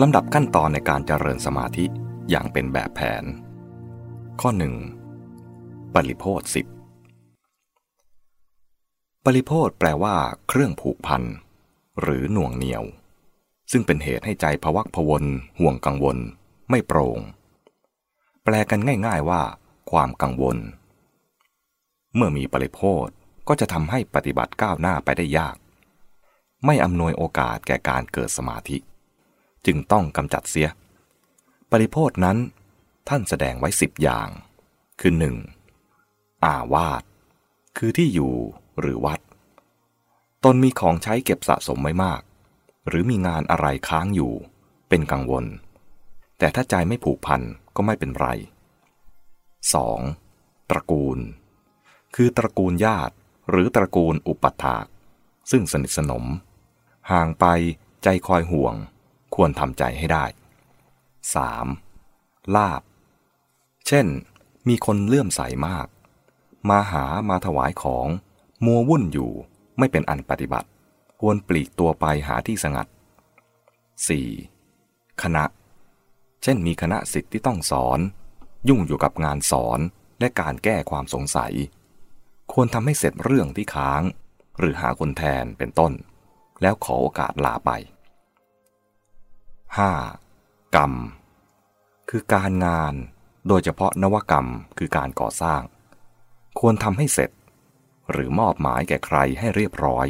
ลำดับขั้นตอนในการเจริญสมาธิอย่างเป็นแบบแผน ข้อ 1. ปริโพธสิบปริโพธแปลว่า เครื่องผูกพัน หรือหน่วงเหนียว ซึ่งเป็นเหตุให้ใจพวักพวนห่วงกังวล ไม่โปร่ง แปลกันง่ายๆว่า ความกังวล เมื่อมีปริโพธก็จะทำให้ปฏิบัติก้าวหน้าไปได้ยาก ไม่อำนวยโอกาสแก่การเกิดสมาธิ จึงต้องกำจัดเสีย ปริโพธนั้น ท่านแสดงไว้สิบอย่าง คือหนึ่งอาวาสคือที่อยู่หรือวัด ตนมีของใช้เก็บสะสมไว้มาก หรือมีงานอะไรค้างอยู่ เป็นกังวล แต่ถ้าใจไม่ผูกพันก็ไม่เป็นไร 2. ตระกูล คือตระกูลญาติหรือตระกูลอุปัฏฐาก ซึ่งสนิทสนม ห่างไปใจคอยห่วง ควรทำใจให้ได้ 3. ลาบ เช่น มีคนเลื่อมใสมาก มาหามาถวายของมัววุ่นอยู่ไม่เป็นอันปฏิบัติ ควรปลีกตัวไปหาที่สงัด 4. คณะ เช่นมีคณะสิทธิ์ที่ต้องสอน ยุ่งอยู่กับงานสอนและการแก้ความสงสัย ควรทำให้เสร็จเรื่องที่ค้าง หรือหาคนแทนเป็นต้น แล้วขอโอกาสลาไป 5. กรรม คือการงาน โดยเฉพาะนวกรรมคือการก่อสร้าง ควรทำให้เสร็จ หรือมอบหมายแก่ใครให้เรียบร้อย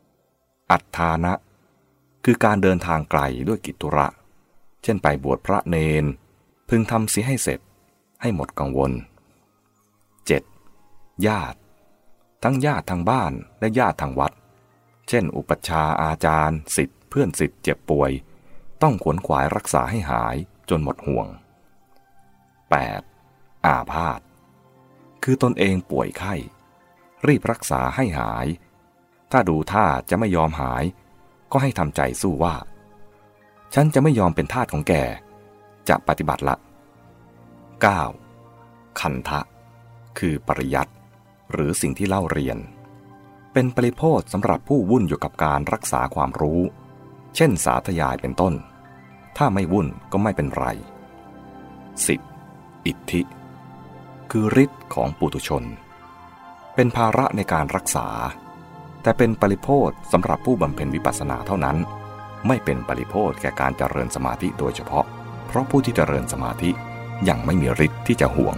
6. อัฏฐานะ คือการเดินทางไกลด้วยกิจธุระ เช่นไปบวชพระเนน พึงทำเสียให้เสร็จ ให้หมดกังวล 7. ญาติ ทั้งญาติทางบ้านและญาติทางวัด เช่น อุปัชฌาอาจารย์สิทธิ เพื่อนสิทธิ์เจ็บป่วย ต้องขวนขวายรักษาให้หายจนหมดห่วง 8. อาพาธคือตนเองป่วยไข้ รีบรักษาให้หาย ถ้าดูท่าจะไม่ยอมหาย ก็ให้ทำใจสู้ว่า ฉันจะไม่ยอมเป็นทาสของแก จะปฏิบัติละ 9. คันทะ คือปริยัติหรือสิ่งที่เล่าเรียน เป็นปริโพธสำหรับผู้วุ่นอยู่กับการรักษาความรู้ เช่นสาธยายเป็นต้น ถ้าไม่วุ่นก็ไม่เป็นไร 10. อิทธิ คือฤทธิ์ของปุถุชน เป็นภาระในการรักษา แต่เป็นปริโพธสำหรับผู้บำเพ็ญวิปัสสนาเท่านั้น ไม่เป็นปริโพธแก่การเจริญสมาธิโดยเฉพาะ เพราะผู้ที่เจริญสมาธิยังไม่มีฤทธิ์ที่จะห่วง